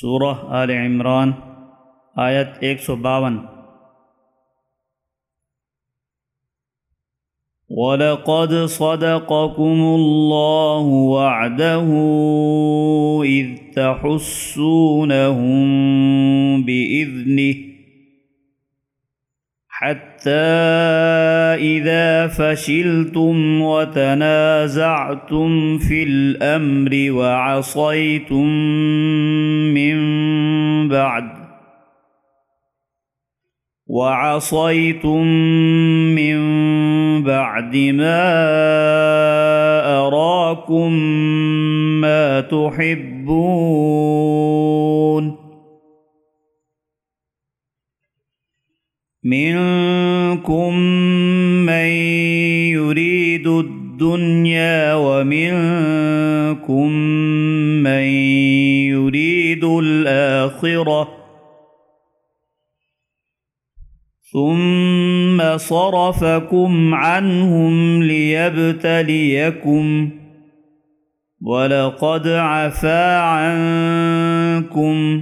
سورہ آل عمران، آیت ایک سو باون۔ وَلَقَدْ صَدَقَكُمُ اللَّهُ وَعْدَهُ إِذْ تَحُسُّونَهُم بِإِذْنِهِ حتى إذا فشلتم وتنازعتم في الأمر وعصيتم من بعد وعصيتم من بعد ما أراكم ما تحبون منكم من يريد الدنيا ومنكم من يريد الآخرة ثم صرفكم عنهم ليبتليكم ولقد عفا عنكم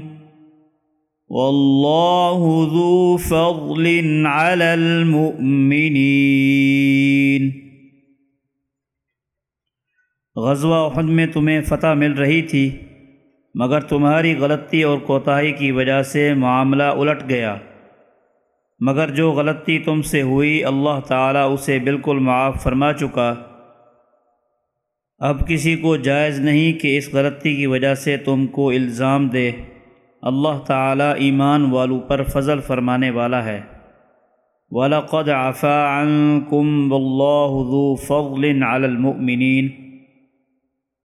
واللہ ذو فضل علی المؤمنین غزوہ احد میں تمہیں فتح مل رہی تھی، مگر تمہاری غلطی اور کوتاہی کی وجہ سے معاملہ الٹ گیا۔ مگر جو غلطی تم سے ہوئی، اللہ تعالیٰ اسے بالکل معاف فرما چکا۔ اب کسی کو جائز نہیں کہ اس غلطی کی وجہ سے تم کو الزام دے۔ اللہ تعالیٰ ایمان والو پر فضل فرمانے والا ہے۔ وَلَقَدْ عَفَا عَنْكُمْ وَاللَّهُ ذُو فَضْلٍ عَلَى الْمُؤْمِنِينَ۔